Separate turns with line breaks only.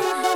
Oh!